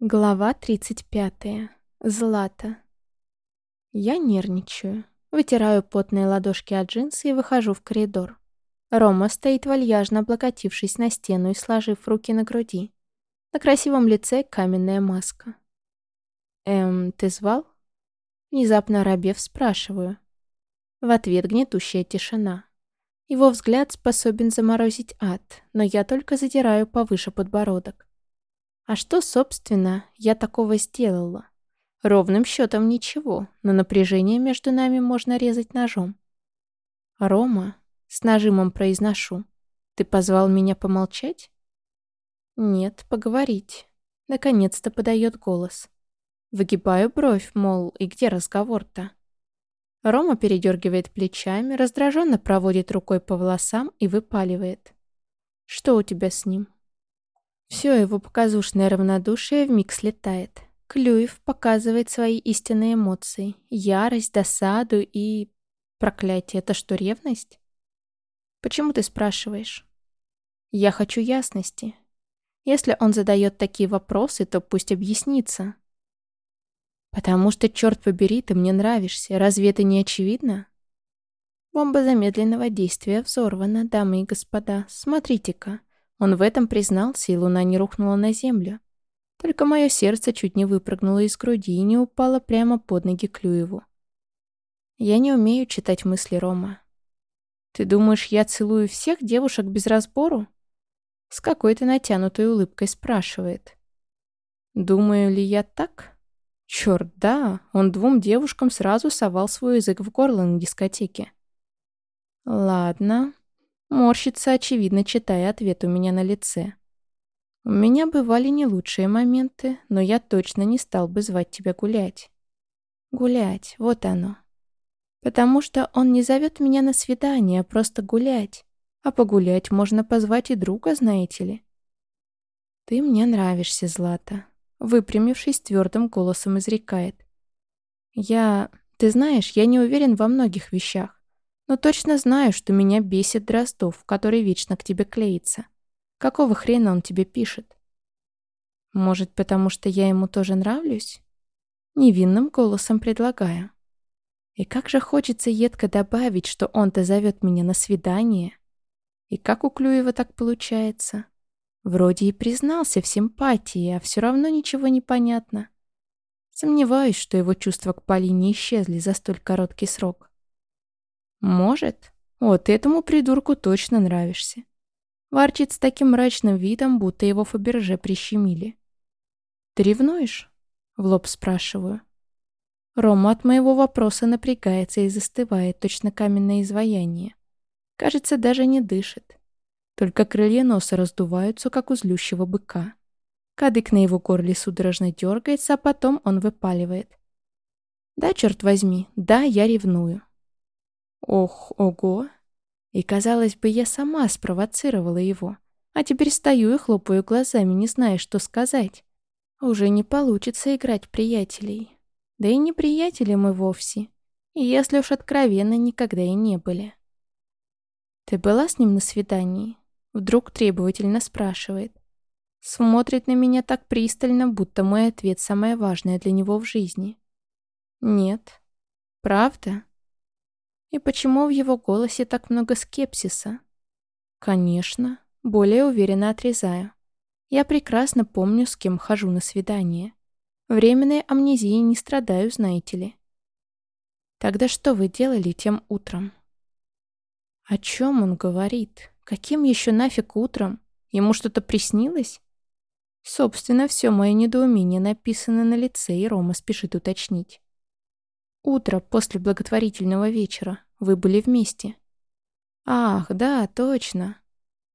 Глава 35. Злата. Я нервничаю. Вытираю потные ладошки от джинсы и выхожу в коридор. Рома стоит вальяжно облокотившись на стену и сложив руки на груди. На красивом лице каменная маска. «Эм, ты звал?» Внезапно рабев спрашиваю. В ответ гнетущая тишина. Его взгляд способен заморозить ад, но я только задираю повыше подбородок. А что, собственно, я такого сделала? Ровным счетом ничего, но напряжение между нами можно резать ножом. «Рома», — с нажимом произношу, — «ты позвал меня помолчать?» «Нет, поговорить». Наконец-то подает голос. Выгибаю бровь, мол, и где разговор-то? Рома передергивает плечами, раздраженно проводит рукой по волосам и выпаливает. «Что у тебя с ним?» Все его показушное равнодушие вмиг слетает. Клюев показывает свои истинные эмоции. Ярость, досаду и... Проклятие, это что, ревность? Почему ты спрашиваешь? Я хочу ясности. Если он задает такие вопросы, то пусть объяснится. Потому что, черт побери, ты мне нравишься. Разве это не очевидно? Бомба замедленного действия взорвана, дамы и господа. Смотрите-ка. Он в этом признался, и луна не рухнула на землю. Только мое сердце чуть не выпрыгнуло из груди и не упало прямо под ноги Клюеву. Я не умею читать мысли Рома. «Ты думаешь, я целую всех девушек без разбору?» С какой-то натянутой улыбкой спрашивает. «Думаю ли я так?» Черт, да, он двум девушкам сразу совал свой язык в горло на дискотеке. Ладно, Морщится, очевидно, читая ответ у меня на лице. У меня бывали не лучшие моменты, но я точно не стал бы звать тебя гулять. Гулять, вот оно. Потому что он не зовет меня на свидание, а просто гулять. А погулять можно позвать и друга, знаете ли. Ты мне нравишься, Злата. Выпрямившись, твердым голосом изрекает. Я... Ты знаешь, я не уверен во многих вещах. Но точно знаю, что меня бесит Дроздов, который вечно к тебе клеится. Какого хрена он тебе пишет? Может, потому что я ему тоже нравлюсь? Невинным голосом предлагаю. И как же хочется едко добавить, что он-то зовет меня на свидание. И как у Клюева так получается? Вроде и признался в симпатии, а все равно ничего не понятно. Сомневаюсь, что его чувства к Полине исчезли за столь короткий срок. Может. Вот этому придурку точно нравишься. Ворчит с таким мрачным видом, будто его Фаберже прищемили. «Ты ревнуешь?» — в лоб спрашиваю. Рома от моего вопроса напрягается и застывает, точно каменное изваяние. Кажется, даже не дышит. Только крылья носа раздуваются, как у злющего быка. Кадык на его горле судорожно дергается, а потом он выпаливает. «Да, черт возьми, да, я ревную. Ох, ого. И, казалось бы, я сама спровоцировала его. А теперь стою и хлопаю глазами, не зная, что сказать. Уже не получится играть приятелей. Да и не приятели мы вовсе. И если уж откровенно, никогда и не были. «Ты была с ним на свидании?» Вдруг требовательно спрашивает. Смотрит на меня так пристально, будто мой ответ самое важное для него в жизни. «Нет». «Правда?» И почему в его голосе так много скепсиса? Конечно, более уверенно отрезаю. Я прекрасно помню, с кем хожу на свидание. Временной амнезией не страдаю, знаете ли. Тогда что вы делали тем утром? О чем он говорит? Каким еще нафиг утром? Ему что-то приснилось? Собственно, все мое недоумение написано на лице, и Рома спешит уточнить. Утро после благотворительного вечера. Вы были вместе. Ах, да, точно.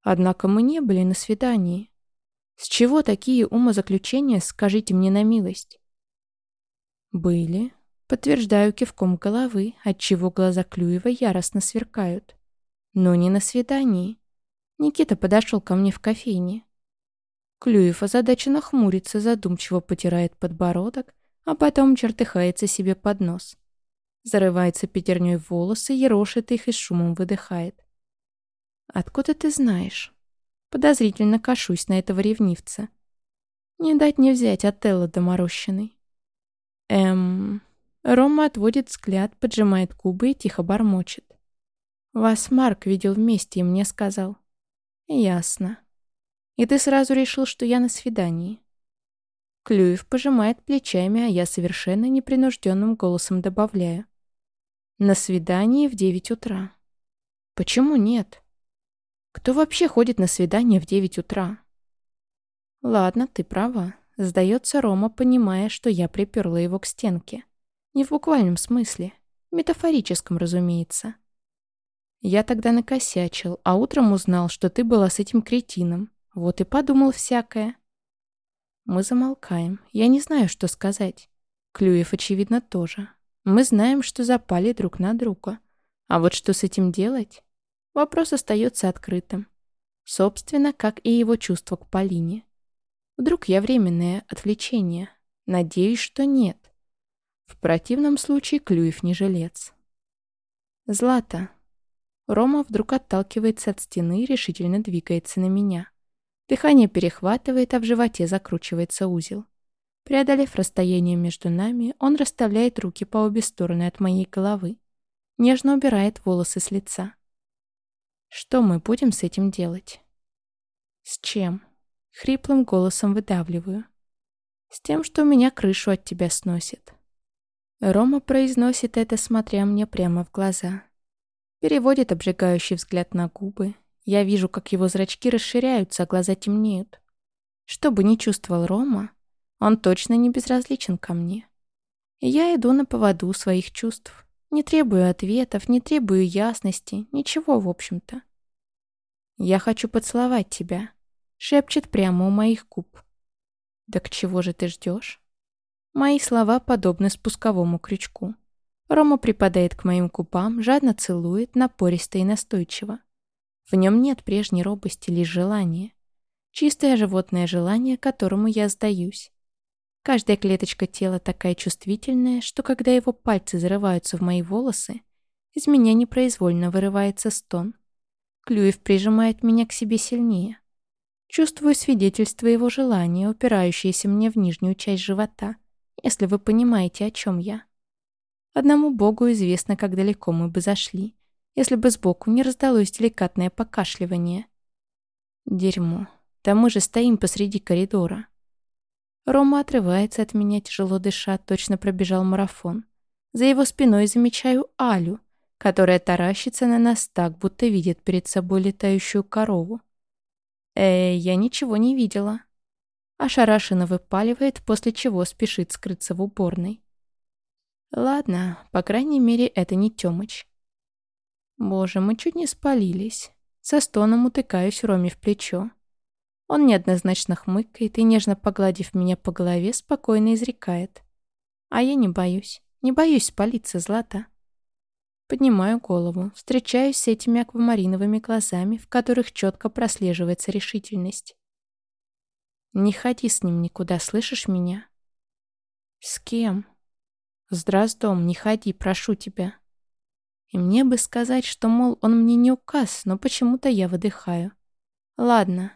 Однако мы не были на свидании. С чего такие умозаключения, скажите мне на милость? Были. Подтверждаю кивком головы, отчего глаза Клюева яростно сверкают. Но не на свидании. Никита подошел ко мне в кофейне. Клюев озадаченно хмурится, задумчиво потирает подбородок, а потом чертыхается себе под нос. Зарывается пятерней в волосы, ерошит их и шумом выдыхает. «Откуда ты знаешь?» Подозрительно кашусь на этого ревнивца. Не дать не взять Отелло доморощенный. Эм... Рома отводит взгляд, поджимает губы и тихо бормочет. Вас Марк видел вместе и мне сказал. Ясно. И ты сразу решил, что я на свидании. Клюев пожимает плечами, а я совершенно непринужденным голосом добавляю. На свидании в девять утра. Почему нет? Кто вообще ходит на свидание в девять утра? Ладно, ты права. Сдается Рома, понимая, что я приперла его к стенке. Не в буквальном смысле. Метафорическом, разумеется. Я тогда накосячил, а утром узнал, что ты была с этим кретином. Вот и подумал всякое. Мы замолкаем. Я не знаю, что сказать. Клюев, очевидно, тоже. Мы знаем, что запали друг на друга. А вот что с этим делать? Вопрос остается открытым. Собственно, как и его чувство к Полине. Вдруг я временное отвлечение? Надеюсь, что нет. В противном случае Клюев не жилец. Злата. Рома вдруг отталкивается от стены и решительно двигается на меня. Дыхание перехватывает, а в животе закручивается узел. Преодолев расстояние между нами, он расставляет руки по обе стороны от моей головы. Нежно убирает волосы с лица. Что мы будем с этим делать? С чем? Хриплым голосом выдавливаю. С тем, что у меня крышу от тебя сносит. Рома произносит это, смотря мне прямо в глаза. Переводит обжигающий взгляд на губы. Я вижу, как его зрачки расширяются, а глаза темнеют. Что бы ни чувствовал Рома, он точно не безразличен ко мне. Я иду на поводу своих чувств. Не требую ответов, не требую ясности, ничего, в общем-то. «Я хочу поцеловать тебя», — шепчет прямо у моих губ. «Да к чего же ты ждешь?» Мои слова подобны спусковому крючку. Рома припадает к моим губам, жадно целует, напористо и настойчиво. В нем нет прежней робости, лишь желание. Чистое животное желание, которому я сдаюсь. Каждая клеточка тела такая чувствительная, что когда его пальцы зарываются в мои волосы, из меня непроизвольно вырывается стон. Клюев прижимает меня к себе сильнее. Чувствую свидетельство его желания, упирающееся мне в нижнюю часть живота, если вы понимаете, о чем я. Одному Богу известно, как далеко мы бы зашли, если бы сбоку не раздалось деликатное покашливание. Дерьмо. Да мы же стоим посреди коридора. Рома отрывается от меня, тяжело дыша, точно пробежал марафон. За его спиной замечаю Алю, которая таращится на нас так, будто видит перед собой летающую корову. Э, я ничего не видела. Ошарашенно выпаливает, после чего спешит скрыться в уборной. Ладно, по крайней мере, это не Тёмыч. Боже, мы чуть не спалились. Со стоном утыкаюсь Роме в плечо. Он неоднозначно хмыкает и, нежно погладив меня по голове, спокойно изрекает. А я не боюсь. Не боюсь спалиться, Злата. Поднимаю голову, встречаюсь с этими аквамариновыми глазами, в которых четко прослеживается решительность. Не ходи с ним никуда, слышишь меня? С кем? С Дроздом не ходи, прошу тебя. И мне бы сказать, что, мол, он мне не указ, но почему-то я выдыхаю. Ладно.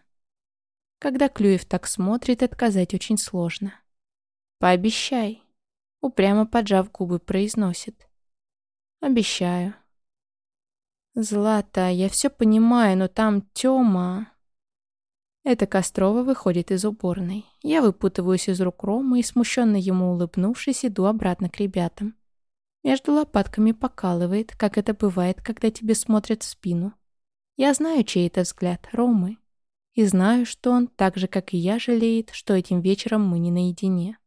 Когда Клюев так смотрит, отказать очень сложно. Пообещай. Упрямо поджав губы, произносит. Обещаю. Злата, я все понимаю, но там Тёма... Это Кострова выходит из уборной. Я выпутываюсь из рук Ромы и, смущенно ему улыбнувшись, иду обратно к ребятам. Между лопатками покалывает, как это бывает, когда тебе смотрят в спину. Я знаю, чей это взгляд, Ромы. И знаю, что он, так же, как и я, жалеет, что этим вечером мы не наедине.